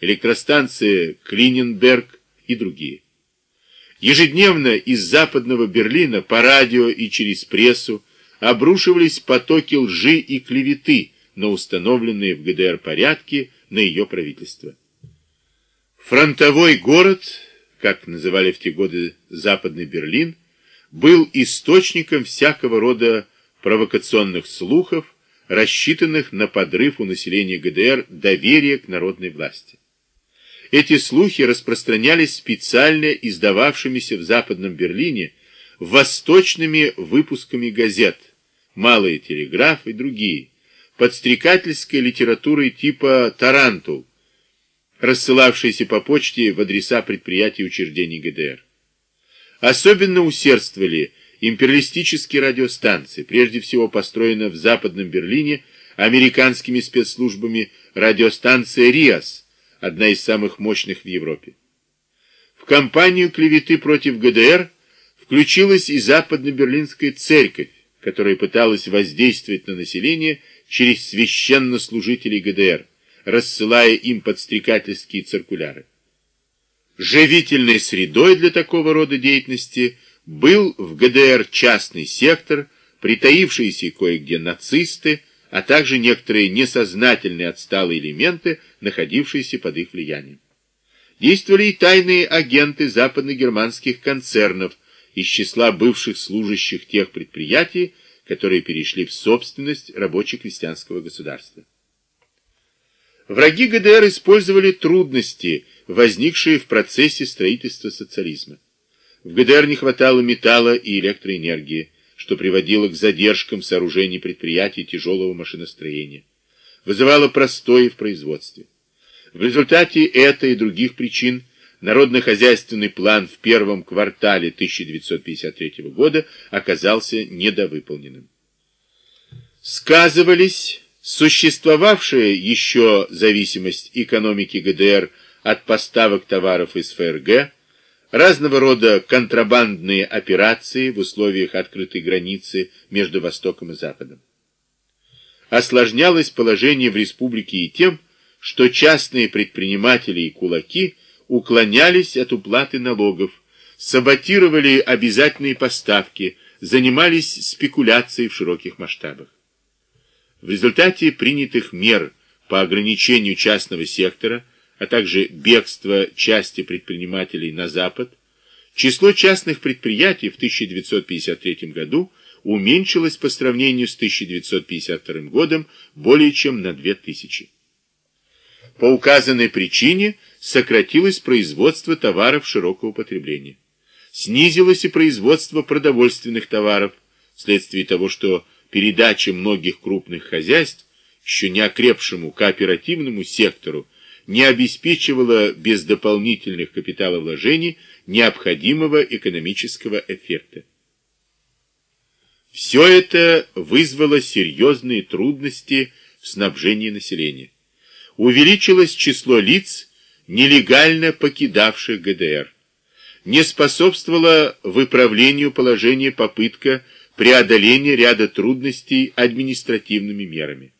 электростанция Клиненберг и другие. Ежедневно из западного Берлина по радио и через прессу обрушивались потоки лжи и клеветы на установленные в ГДР порядки на ее правительство. Фронтовой город, как называли в те годы Западный Берлин, был источником всякого рода провокационных слухов, рассчитанных на подрыв у населения ГДР доверия к народной власти. Эти слухи распространялись специально издававшимися в Западном Берлине восточными выпусками газет, «Малый телеграф» и другие, подстрекательской литературой типа «Тарантул», рассылавшейся по почте в адреса предприятий и учреждений ГДР. Особенно усердствовали империалистические радиостанции, прежде всего построена в Западном Берлине американскими спецслужбами радиостанция «Риас», одна из самых мощных в Европе. В кампанию клеветы против ГДР включилась и Западно-Берлинская церковь, которая пыталась воздействовать на население через священнослужителей ГДР, рассылая им подстрекательские циркуляры. Живительной средой для такого рода деятельности был в ГДР частный сектор, притаившиеся кое-где нацисты, а также некоторые несознательные отсталые элементы, находившиеся под их влиянием. Действовали и тайные агенты западногерманских концернов из числа бывших служащих тех предприятий, которые перешли в собственность рабоче-крестьянского государства. Враги ГДР использовали трудности, возникшие в процессе строительства социализма. В ГДР не хватало металла и электроэнергии, что приводило к задержкам сооружений предприятий тяжелого машиностроения, вызывало простой в производстве. В результате этой и других причин народно-хозяйственный план в первом квартале 1953 года оказался недовыполненным. Сказывались существовавшая еще зависимость экономики ГДР от поставок товаров из ФРГ, разного рода контрабандные операции в условиях открытой границы между Востоком и Западом. Осложнялось положение в республике и тем, что частные предприниматели и кулаки уклонялись от уплаты налогов, саботировали обязательные поставки, занимались спекуляцией в широких масштабах. В результате принятых мер по ограничению частного сектора – а также бегство части предпринимателей на Запад, число частных предприятий в 1953 году уменьшилось по сравнению с 1952 годом более чем на 2000. По указанной причине сократилось производство товаров широкого потребления. Снизилось и производство продовольственных товаров, вследствие того, что передача многих крупных хозяйств еще не окрепшему кооперативному сектору не обеспечивала без дополнительных капиталовложений необходимого экономического эффекта. Все это вызвало серьезные трудности в снабжении населения. Увеличилось число лиц, нелегально покидавших ГДР. Не способствовала выправлению положения попытка преодоления ряда трудностей административными мерами.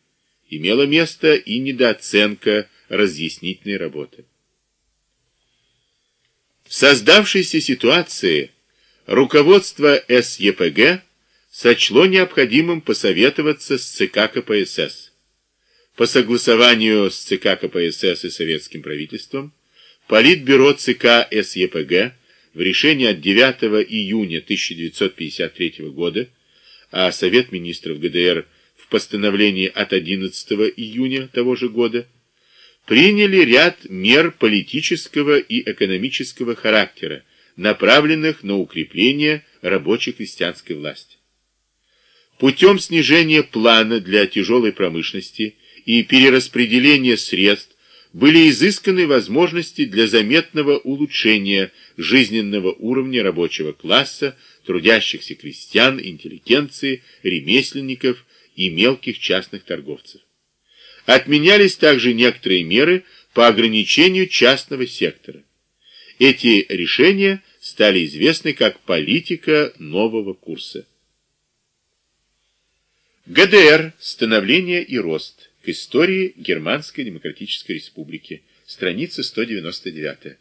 Имела место и недооценка разъяснительной работы. В создавшейся ситуации руководство СЕПГ сочло необходимым посоветоваться с ЦК КПСС. По согласованию с ЦК КПСС и советским правительством, Политбюро ЦК СЕПГ в решении от 9 июня 1953 года, а Совет министров ГДР в постановлении от 11 июня того же года, приняли ряд мер политического и экономического характера, направленных на укрепление рабоче-крестьянской власти. Путем снижения плана для тяжелой промышленности и перераспределения средств были изысканы возможности для заметного улучшения жизненного уровня рабочего класса, трудящихся крестьян, интеллигенции, ремесленников и мелких частных торговцев. Отменялись также некоторые меры по ограничению частного сектора. Эти решения стали известны как политика нового курса. ГДР. Становление и рост. К истории Германской Демократической Республики. страница 199.